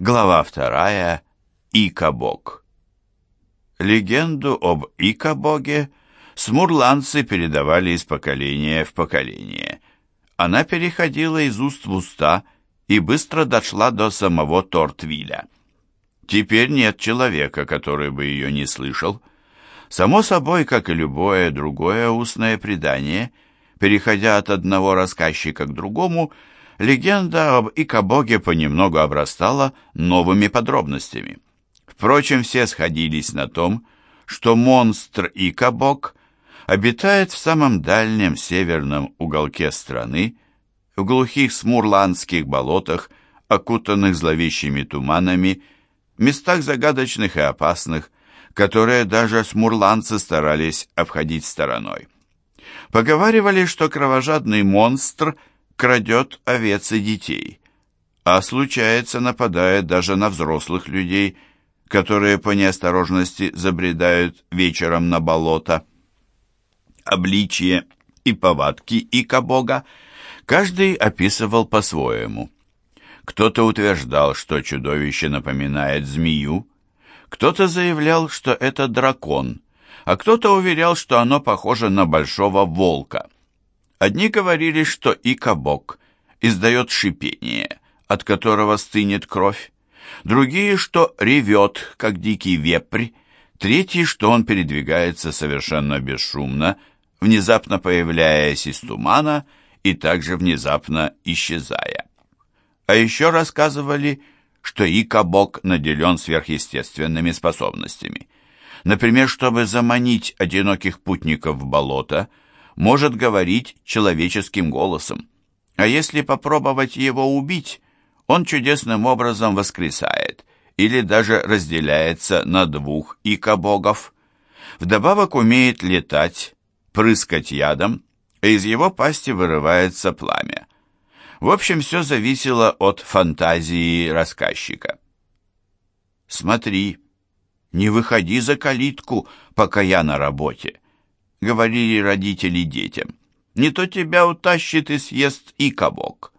Глава вторая. Икабог. Легенду об Икабоге смурландцы передавали из поколения в поколение. Она переходила из уст в уста и быстро дошла до самого Тортвиля. Теперь нет человека, который бы ее не слышал. Само собой, как и любое другое устное предание, переходя от одного рассказчика к другому, легенда об Икабоге понемногу обрастала новыми подробностями. Впрочем, все сходились на том, что монстр Икабог обитает в самом дальнем северном уголке страны, в глухих смурландских болотах, окутанных зловещими туманами, местах загадочных и опасных, которые даже смурландцы старались обходить стороной. Поговаривали, что кровожадный монстр – крадет овец и детей, а случается нападает даже на взрослых людей, которые по неосторожности забредают вечером на болото. Обличие и повадки Икабога каждый описывал по-своему. Кто-то утверждал, что чудовище напоминает змею, кто-то заявлял, что это дракон, а кто-то уверял, что оно похоже на большого волка – Одни говорили, что икобок издает шипение, от которого стынет кровь, другие, что ревет, как дикий вепрь, третьи, что он передвигается совершенно бесшумно, внезапно появляясь из тумана и также внезапно исчезая. А еще рассказывали, что икобок наделен сверхъестественными способностями. Например, чтобы заманить одиноких путников в болото – может говорить человеческим голосом. А если попробовать его убить, он чудесным образом воскресает или даже разделяется на двух икобогов. Вдобавок умеет летать, прыскать ядом, а из его пасти вырывается пламя. В общем, все зависело от фантазии рассказчика. «Смотри, не выходи за калитку, пока я на работе», — говорили родители детям. «Не то тебя утащит и съест и кабок».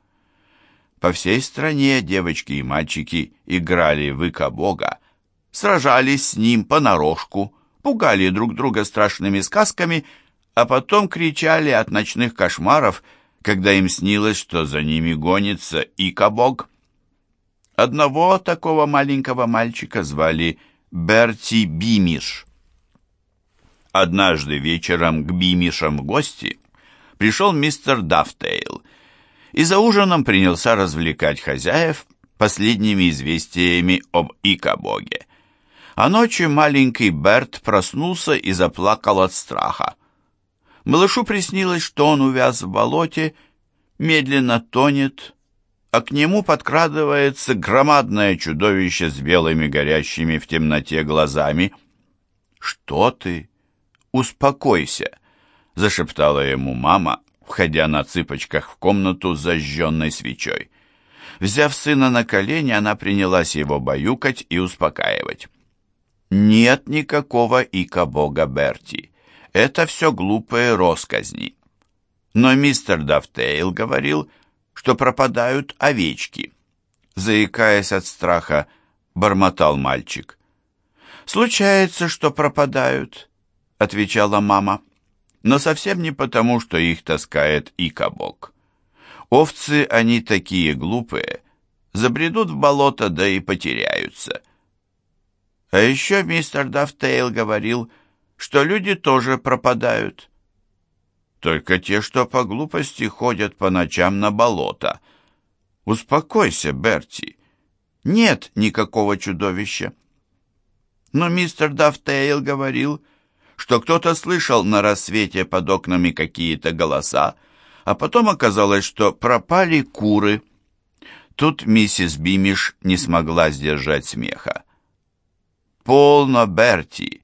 По всей стране девочки и мальчики играли в ика-бога, сражались с ним понарошку, пугали друг друга страшными сказками, а потом кричали от ночных кошмаров, когда им снилось, что за ними гонится ика-бог. Одного такого маленького мальчика звали Берти Бимиш. Однажды вечером к Бимишам в гости пришел мистер Дафтейл и за ужином принялся развлекать хозяев последними известиями об Икабоге. А ночью маленький Берт проснулся и заплакал от страха. Малышу приснилось, что он увяз в болоте, медленно тонет, а к нему подкрадывается громадное чудовище с белыми горящими в темноте глазами. «Что ты?» «Успокойся», — зашептала ему мама, входя на цыпочках в комнату с зажженной свечой. Взяв сына на колени, она принялась его баюкать и успокаивать. «Нет никакого ика-бога Берти. Это все глупые росказни». Но мистер Дафтейл говорил, что пропадают овечки. Заикаясь от страха, бормотал мальчик. «Случается, что пропадают отвечала мама. «Но совсем не потому, что их таскает и. Овцы, они такие глупые, забредут в болото, да и потеряются». А еще мистер Дафтейл говорил, что люди тоже пропадают. Только те, что по глупости ходят по ночам на болото. Успокойся, Берти. Нет никакого чудовища. Но мистер Дафтейл говорил, что кто-то слышал на рассвете под окнами какие-то голоса, а потом оказалось, что пропали куры. Тут миссис Бимиш не смогла сдержать смеха. «Полно, Берти!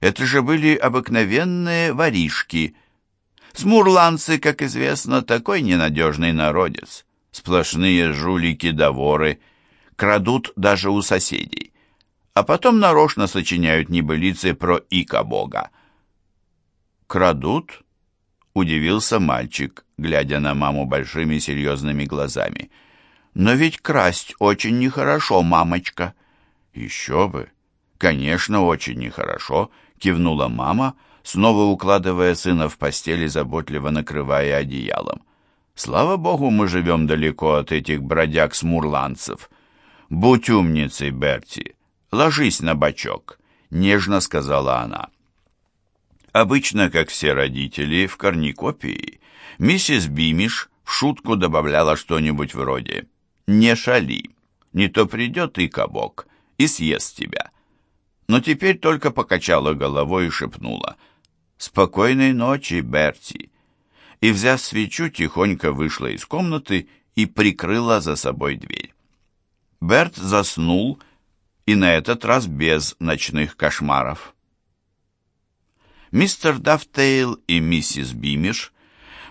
Это же были обыкновенные воришки. Смурландцы, как известно, такой ненадежный народец. Сплошные жулики да воры, крадут даже у соседей а потом нарочно сочиняют небылицы про Ика-бога. «Крадут?» — удивился мальчик, глядя на маму большими серьезными глазами. Но ведь красть очень нехорошо, мамочка. Еще бы. Конечно, очень нехорошо, кивнула мама, снова укладывая сына в постель и заботливо накрывая одеялом. Слава богу, мы живем далеко от этих бродяг-смурландцев. Будь умницей, Берти, ложись на бочок, нежно сказала она. Обычно, как все родители, в корникопии миссис Бимиш в шутку добавляла что-нибудь вроде «Не шали, не то придет и кабок и съест тебя». Но теперь только покачала головой и шепнула «Спокойной ночи, Берти!» и, взяв свечу, тихонько вышла из комнаты и прикрыла за собой дверь. Берт заснул, и на этот раз без ночных кошмаров. Мистер Дафтейл и миссис Бимиш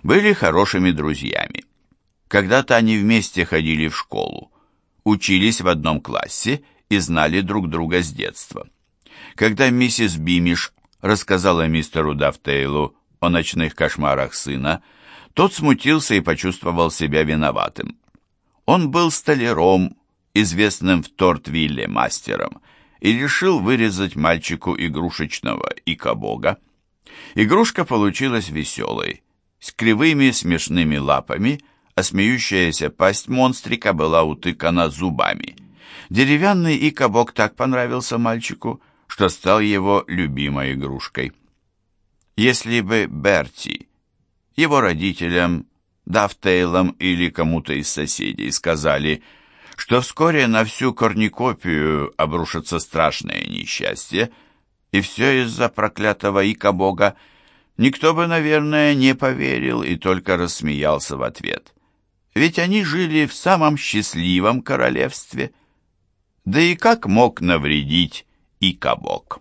были хорошими друзьями. Когда-то они вместе ходили в школу, учились в одном классе и знали друг друга с детства. Когда миссис Бимиш рассказала мистеру Дафтейлу о ночных кошмарах сына, тот смутился и почувствовал себя виноватым. Он был столяром, известным в Тортвилле мастером, и решил вырезать мальчику игрушечного икобога. Игрушка получилась веселой, с кривыми смешными лапами, а смеющаяся пасть монстрика была утыкана зубами. Деревянный икобок так понравился мальчику, что стал его любимой игрушкой. Если бы Берти, его родителям, Дафтейлам или кому-то из соседей сказали, что вскоре на всю корникопию обрушится страшное несчастье, и все из-за проклятого ика-бога, никто бы, наверное, не поверил и только рассмеялся в ответ. Ведь они жили в самом счастливом королевстве. Да и как мог навредить ика-бог?